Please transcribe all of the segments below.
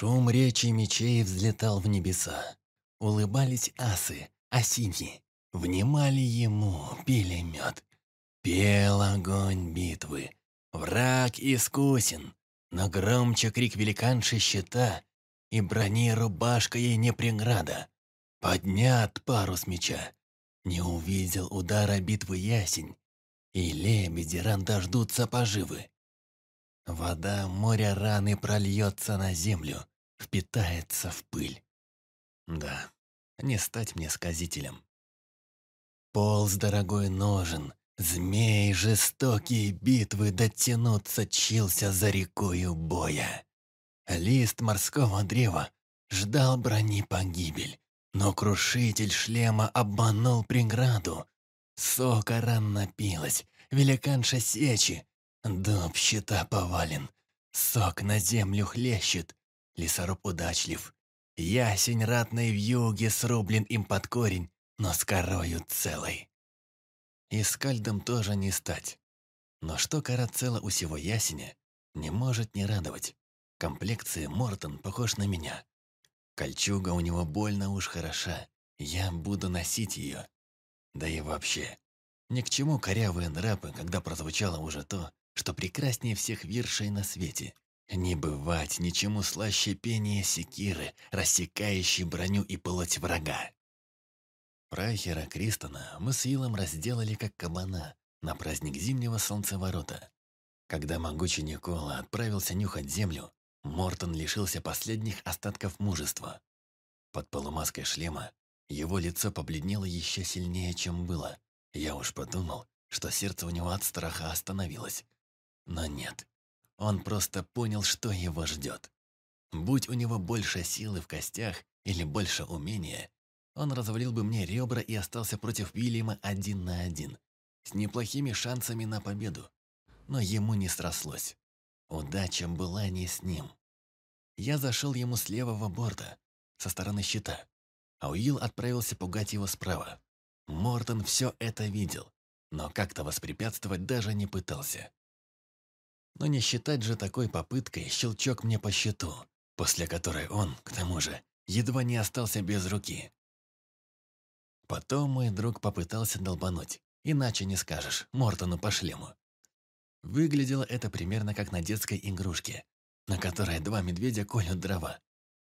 Шум речи мечей взлетал в небеса. Улыбались асы, осиньи. Внимали ему, пили мед. Пел огонь битвы. Враг искусен, но громче крик великанши щита, и брони рубашка ей не преграда. Поднят парус меча. Не увидел удара битвы ясень, и лебеди ран дождутся поживы. Вода моря раны прольется на землю, впитается в пыль. Да, не стать мне сказителем. Полз дорогой ножен, змей жестокие битвы дотянуться чился за рекою боя. Лист морского древа ждал брони погибель, но крушитель шлема обманул преграду. Сока ран напилась, великанша сечи, дуб щита повален, сок на землю хлещет, лесоруб удачлив. Ясень ратной в юге срублен им под корень, но с корою целой. И скальдом тоже не стать. Но что кора цела у сего ясеня, не может не радовать. Комплекции Мортон похож на меня. Кольчуга у него больно уж хороша. Я буду носить ее. Да и вообще, ни к чему корявые нрапы, когда прозвучало уже то, что прекраснее всех виршей на свете. Не бывать ничему слаще пения секиры, рассекающей броню и плоть врага. Прайхера Кристона мы с Илом разделали как кабана на праздник зимнего солнцеворота. Когда могучий Никола отправился нюхать землю, Мортон лишился последних остатков мужества. Под полумаской шлема его лицо побледнело еще сильнее, чем было. Я уж подумал, что сердце у него от страха остановилось. Но нет. Он просто понял, что его ждет. Будь у него больше силы в костях или больше умения, он развалил бы мне ребра и остался против Уильяма один на один, с неплохими шансами на победу. Но ему не срослось. Удача была не с ним. Я зашел ему с левого борта, со стороны щита, а Уилл отправился пугать его справа. Мортон все это видел, но как-то воспрепятствовать даже не пытался. Но не считать же такой попыткой щелчок мне по щиту, после которой он, к тому же, едва не остался без руки. Потом мой друг попытался долбануть, иначе не скажешь, Мортону по шлему. Выглядело это примерно как на детской игрушке, на которой два медведя колют дрова.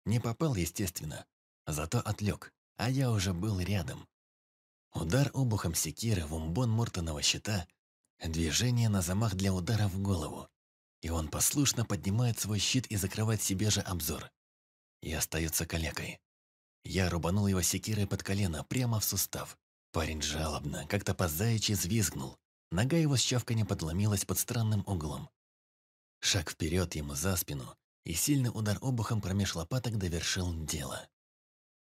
Не попал, естественно, зато отлег, а я уже был рядом. Удар обухом секиры в умбон Мортонова щита, движение на замах для удара в голову. И он послушно поднимает свой щит и закрывает себе же обзор. И остается калекой. Я рубанул его секирой под колено, прямо в сустав. Парень жалобно, как-то по заячьи взвизгнул. Нога его с чавканьем подломилась под странным углом. Шаг вперед ему за спину, и сильный удар обухом промеж лопаток довершил дело.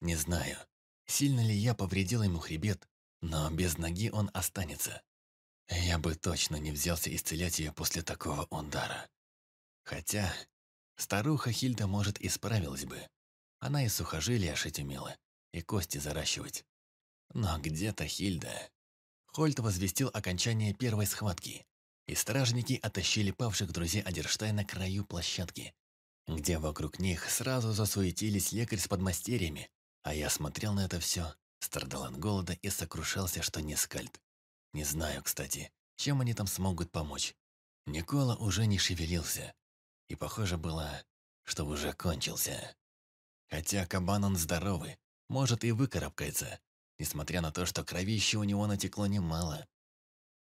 Не знаю, сильно ли я повредил ему хребет, но без ноги он останется. Я бы точно не взялся исцелять ее после такого удара. Хотя старуха Хильда, может, и справилась бы. Она и сухожилия шить умела, и кости заращивать. Но где-то Хильда. Хольт возвестил окончание первой схватки, и стражники оттащили павших друзей Адерштайна к краю площадки, где вокруг них сразу засуетились лекарь с подмастерьями, а я смотрел на это все, страдал от голода и сокрушался, что не скальд. Не знаю, кстати, чем они там смогут помочь. Никола уже не шевелился, и похоже было, что уже кончился. Хотя кабан он здоровый, может и выкарабкается, несмотря на то, что кровища у него натекло немало.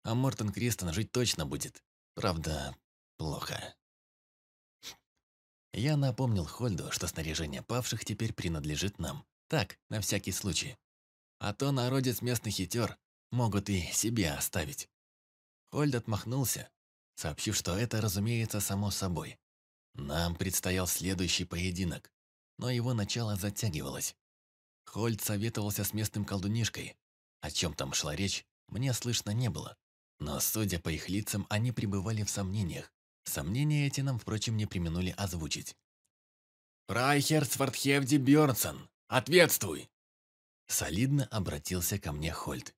А Мортон Кристон жить точно будет. Правда, плохо. Я напомнил Хольду, что снаряжение павших теперь принадлежит нам. Так, на всякий случай. А то народец местный хитер могут и себе оставить. Хольд отмахнулся, сообщив, что это, разумеется, само собой. Нам предстоял следующий поединок, но его начало затягивалось. Хольд советовался с местным колдунишкой. О чем там шла речь, мне слышно не было. Но, судя по их лицам, они пребывали в сомнениях. Сомнения эти нам, впрочем, не применули озвучить. «Прайхер Свардхевди Бjörnсон, ответствуй!» Солидно обратился ко мне Хольд.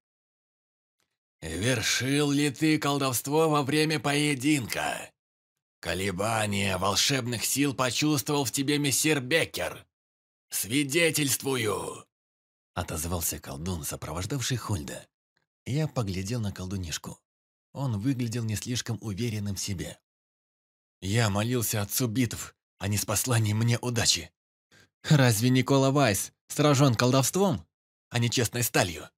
«Вершил ли ты колдовство во время поединка?» Колебание волшебных сил почувствовал в тебе мессир Беккер. Свидетельствую!» Отозвался колдун, сопровождавший Хольда. Я поглядел на колдунишку. Он выглядел не слишком уверенным в себе. Я молился отцу битв, а не с посланием мне удачи. Разве Никола Вайс сражен колдовством, а не честной сталью?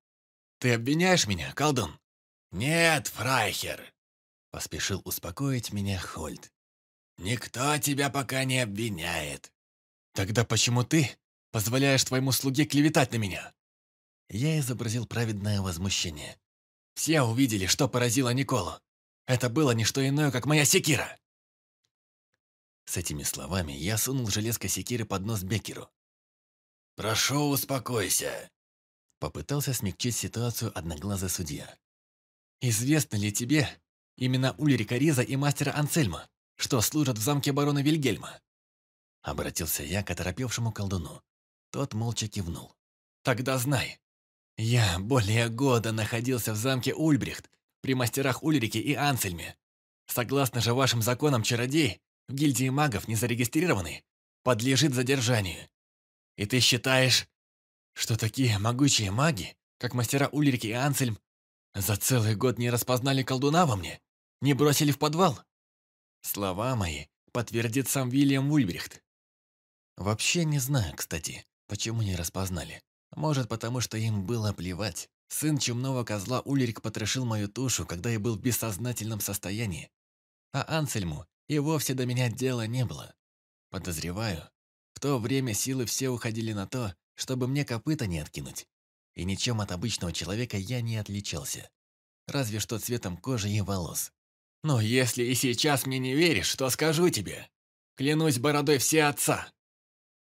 Ты обвиняешь меня, колдун? Нет, Фрайхер, поспешил успокоить меня Хольд. Никто тебя пока не обвиняет. Тогда почему ты позволяешь твоему слуге клеветать на меня? Я изобразил праведное возмущение. Все увидели, что поразило Николу. Это было не что иное, как моя секира. С этими словами я сунул железко секиры под нос Беккеру. «Прошу, успокойся», — попытался смягчить ситуацию одноглазый судья. «Известно ли тебе именно Ульрика Риза и мастера Анцельма, что служат в замке барона Вильгельма?» Обратился я к оторопевшему колдуну. Тот молча кивнул. «Тогда знай, я более года находился в замке Ульбрихт при мастерах Ульрике и Ансельме. Согласно же вашим законам, чародей в гильдии магов не зарегистрированный подлежит задержанию. И ты считаешь, что такие могучие маги, как мастера Ульрики и Ансельм, за целый год не распознали колдуна во мне, не бросили в подвал? Слова мои подтвердит сам Вильям Ульбрихт. Вообще не знаю, кстати, почему не распознали. Может, потому что им было плевать. Сын чумного козла Ульрик потрошил мою тушу, когда я был в бессознательном состоянии. А Ансельму и вовсе до меня дела не было. Подозреваю, в то время силы все уходили на то, чтобы мне копыта не откинуть. И ничем от обычного человека я не отличался. Разве что цветом кожи и волос. Но если и сейчас мне не веришь, то скажу тебе. Клянусь бородой все отца.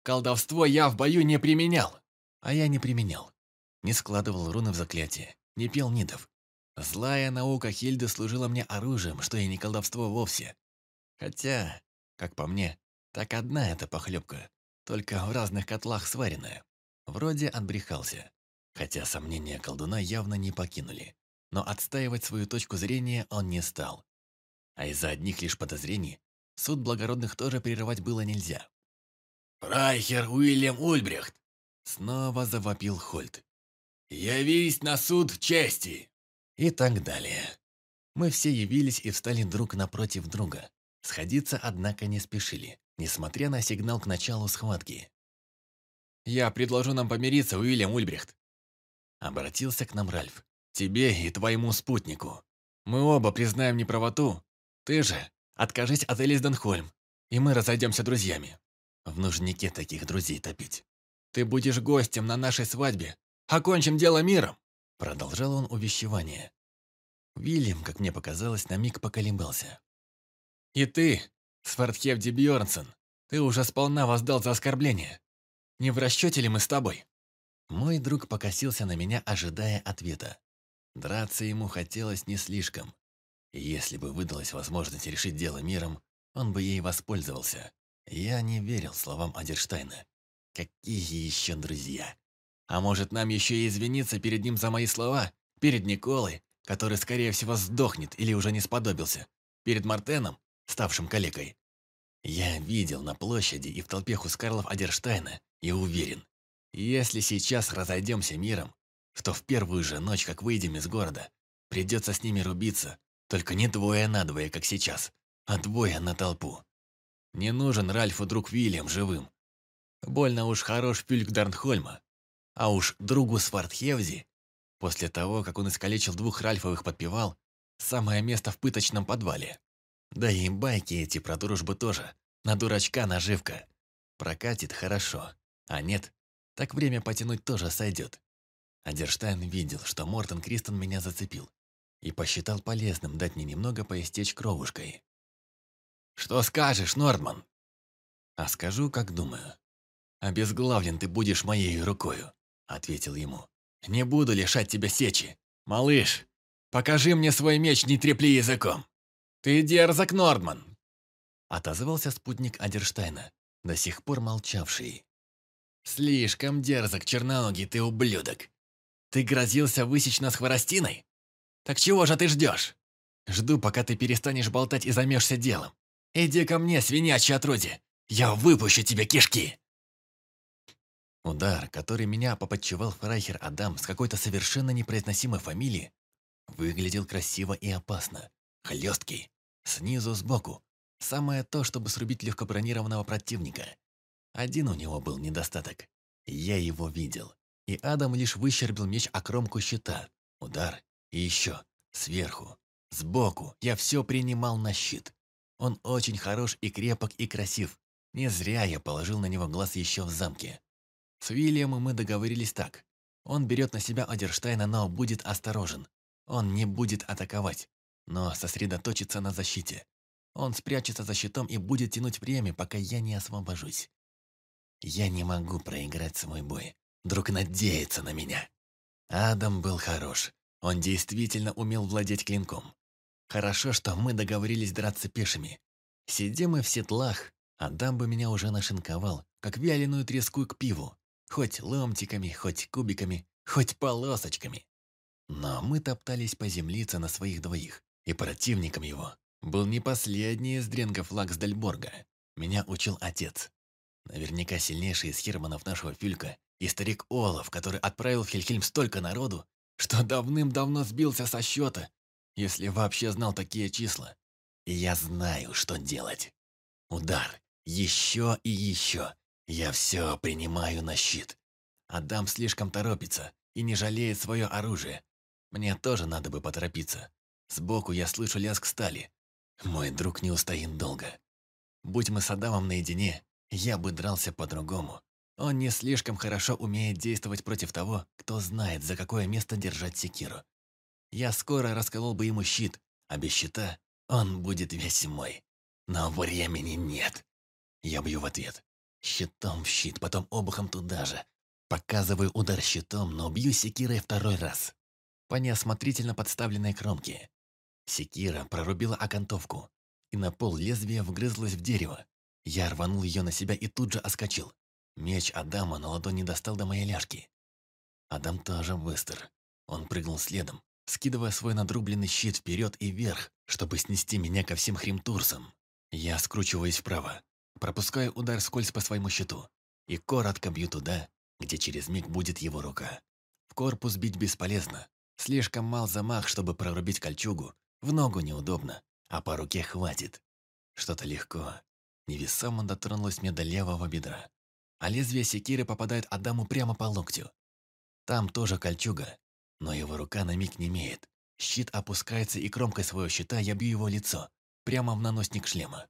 Колдовство я в бою не применял. А я не применял. Не складывал руны в заклятие, не пел нидов. Злая наука Хильды служила мне оружием, что и не колдовство вовсе. Хотя, как по мне, так одна эта похлебка, только в разных котлах сваренная. Вроде отбрехался. Хотя сомнения колдуна явно не покинули. Но отстаивать свою точку зрения он не стал. А из-за одних лишь подозрений суд благородных тоже прерывать было нельзя. «Прайхер Уильям Ульбрехт, Снова завопил Хольт. «Явись на суд чести!» И так далее. Мы все явились и встали друг напротив друга. Сходиться, однако, не спешили, несмотря на сигнал к началу схватки. «Я предложу нам помириться, Уильям Ульбрихт!» Обратился к нам Ральф. «Тебе и твоему спутнику. Мы оба признаем неправоту. Ты же откажись от Элис Денхольм, и мы разойдемся друзьями. В нужнике таких друзей топить. Ты будешь гостем на нашей свадьбе. Окончим дело миром!» Продолжал он увещевание. Вильям, как мне показалось, на миг поколебался. «И ты, Свардхевди Бьорнсен, ты уже сполна воздал за оскорбление. Не в расчете ли мы с тобой?» Мой друг покосился на меня, ожидая ответа. Драться ему хотелось не слишком. Если бы выдалась возможность решить дело миром, он бы ей воспользовался. Я не верил словам Адерштайна. Какие еще друзья? А может, нам еще и извиниться перед ним за мои слова? Перед Николой, который, скорее всего, сдохнет или уже не сподобился? Перед Мартеном, ставшим калекой? Я видел на площади и в толпе Хускарлов Адерштайна и уверен, если сейчас разойдемся миром, то в первую же ночь, как выйдем из города, придется с ними рубиться, только не двое на двое, как сейчас, а двое на толпу. Не нужен Ральфу друг Вильям живым, Больно уж хорош Пюльк Дарнхольма. А уж другу Свартхевзи, после того, как он искалечил двух Ральфовых подпевал, самое место в пыточном подвале. Да и байки эти про дружбу тоже. На дурачка наживка. Прокатит хорошо. А нет, так время потянуть тоже сойдет. Адерштайн видел, что Мортон Кристон меня зацепил и посчитал полезным дать мне немного поистечь кровушкой. «Что скажешь, Нордман?» «А скажу, как думаю. «Обезглавлен ты будешь моей рукою», — ответил ему. «Не буду лишать тебя сечи. Малыш, покажи мне свой меч, не трепли языком. Ты дерзок, Нордман!» Отозвался спутник Адерштайна, до сих пор молчавший. «Слишком дерзок, черноногий ты ублюдок. Ты грозился высечь нас хворостиной? Так чего же ты ждешь? Жду, пока ты перестанешь болтать и займешься делом. Иди ко мне, свинячье отродье! Я выпущу тебе кишки!» Удар, который меня поподчевал Фрайхер Адам с какой-то совершенно непроизносимой фамилией, выглядел красиво и опасно. Хлесткий. Снизу, сбоку. Самое то, чтобы срубить легкобронированного противника. Один у него был недостаток. Я его видел. И Адам лишь выщербил меч о кромку щита. Удар. И еще. Сверху. Сбоку. Я все принимал на щит. Он очень хорош и крепок и красив. Не зря я положил на него глаз еще в замке. С Уильямом мы договорились так. Он берет на себя Одерштайна, но будет осторожен. Он не будет атаковать, но сосредоточится на защите. Он спрячется за щитом и будет тянуть время, пока я не освобожусь. Я не могу проиграть свой бой. Друг надеется на меня. Адам был хорош. Он действительно умел владеть клинком. Хорошо, что мы договорились драться пешими. Сидим мы в седлах, Адам бы меня уже нашинковал, как вяленую треску к пиву. Хоть ломтиками, хоть кубиками, хоть полосочками. Но мы топтались по землице на своих двоих, и противником его был не последний из дренгов Лаксдальборга. Меня учил отец. Наверняка сильнейший из херманов нашего Фюлька и старик Олаф, который отправил в Хельхельм столько народу, что давным-давно сбился со счета, если вообще знал такие числа. И я знаю, что делать. Удар. Еще и еще. Я все принимаю на щит. Адам слишком торопится и не жалеет свое оружие. Мне тоже надо бы поторопиться. Сбоку я слышу лязг стали. Мой друг не устоит долго. Будь мы с Адамом наедине, я бы дрался по-другому. Он не слишком хорошо умеет действовать против того, кто знает, за какое место держать секиру. Я скоро расколол бы ему щит, а без щита он будет весь мой. Но времени нет. Я бью в ответ. Щитом в щит, потом обухом туда же. Показываю удар щитом, но бью секирой второй раз. По неосмотрительно подставленной кромке. Секира прорубила окантовку, и на пол лезвия вгрызлась в дерево. Я рванул ее на себя и тут же оскочил. Меч Адама на ладони достал до моей ляжки. Адам тоже быстр. Он прыгнул следом, скидывая свой надрубленный щит вперед и вверх, чтобы снести меня ко всем хримтурсам. Я скручиваюсь вправо, пропускаю удар скользь по своему щиту и коротко бью туда, где через миг будет его рука. В корпус бить бесполезно. Слишком мал замах, чтобы прорубить кольчугу. В ногу неудобно, а по руке хватит. Что-то легко. Невесомо дотронулось мне до левого бедра. А лезвие секиры попадает Адаму прямо по локтю. Там тоже кольчуга, но его рука на миг не имеет. Щит опускается, и кромкой своего щита я бью его лицо, прямо в наносник шлема.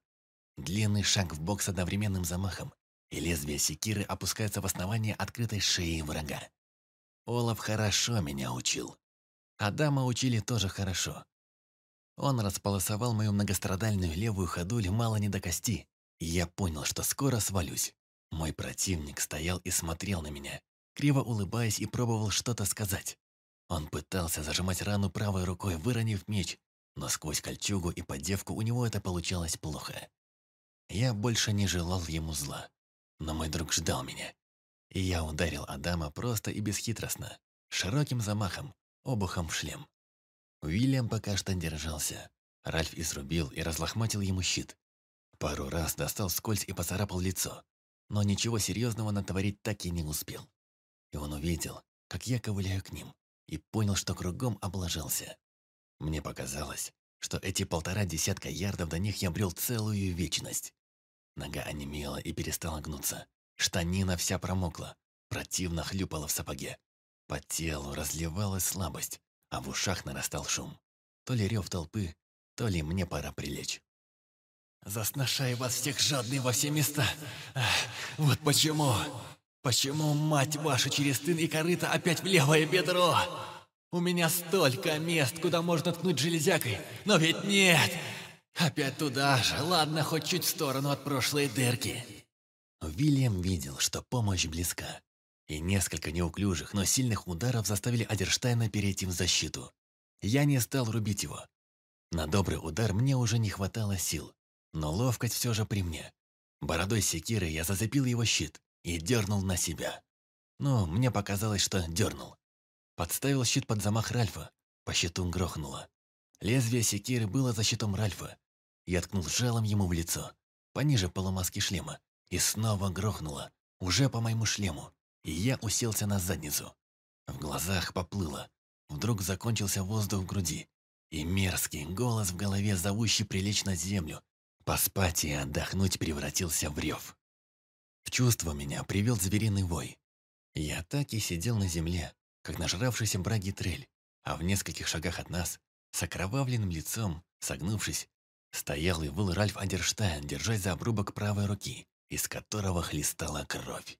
Длинный шаг в бок с одновременным замахом, и лезвие секиры опускается в основание открытой шеи врага. Олаф хорошо меня учил. Адама учили тоже хорошо. Он располосовал мою многострадальную левую ходуль мало не до кости, я понял, что скоро свалюсь. Мой противник стоял и смотрел на меня, криво улыбаясь и пробовал что-то сказать. Он пытался зажимать рану правой рукой, выронив меч, но сквозь кольчугу и поддевку у него это получалось плохо. Я больше не желал ему зла. Но мой друг ждал меня. И я ударил Адама просто и бесхитростно, широким замахом, обухом в шлем. Уильям пока что держался. Ральф изрубил и разлохматил ему щит. Пару раз достал скользь и поцарапал лицо, но ничего серьезного натворить так и не успел. И он увидел, как я ковыляю к ним, и понял, что кругом облажался. Мне показалось, что эти полтора десятка ярдов до них я брел целую вечность. Нога онемела и перестала гнуться. Штанина вся промокла, противно хлюпала в сапоге. По телу разливалась слабость, а в ушах нарастал шум. То ли рев толпы, то ли мне пора прилечь. «Засношай вас всех жадный во все места! Вот почему! Почему, мать ваша, через тын и корыто опять в левое бедро? У меня столько мест, куда можно ткнуть железякой, но ведь нет! Опять туда же, ладно, хоть чуть в сторону от прошлой дырки. Вильям видел, что помощь близка. И несколько неуклюжих, но сильных ударов заставили Адерштайна перейти в защиту. Я не стал рубить его. На добрый удар мне уже не хватало сил, но ловкость все же при мне. Бородой секиры я зацепил его щит и дернул на себя. Ну, мне показалось, что дернул. Подставил щит под замах Ральфа, по щиту грохнуло. Лезвие секиры было за щитом Ральфа, Я ткнул жалом ему в лицо, пониже полумаски шлема, и снова грохнуло, уже по моему шлему, и я уселся на задницу. В глазах поплыло. Вдруг закончился воздух в груди, и мерзкий голос в голове, зовущий прилечь на землю, поспать и отдохнуть превратился в рев. В чувство меня привел звериный вой. Я так и сидел на земле, как нажравшийся браги трель, а в нескольких шагах от нас, с окровавленным лицом, согнувшись, стоял и выл Ральф Андерштайн, держась за обрубок правой руки, из которого хлестала кровь.